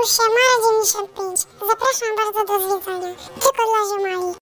Już Mateusia, Mara 95. Zapraszam bardzo do zwiedzania. Tylko dla ziomali.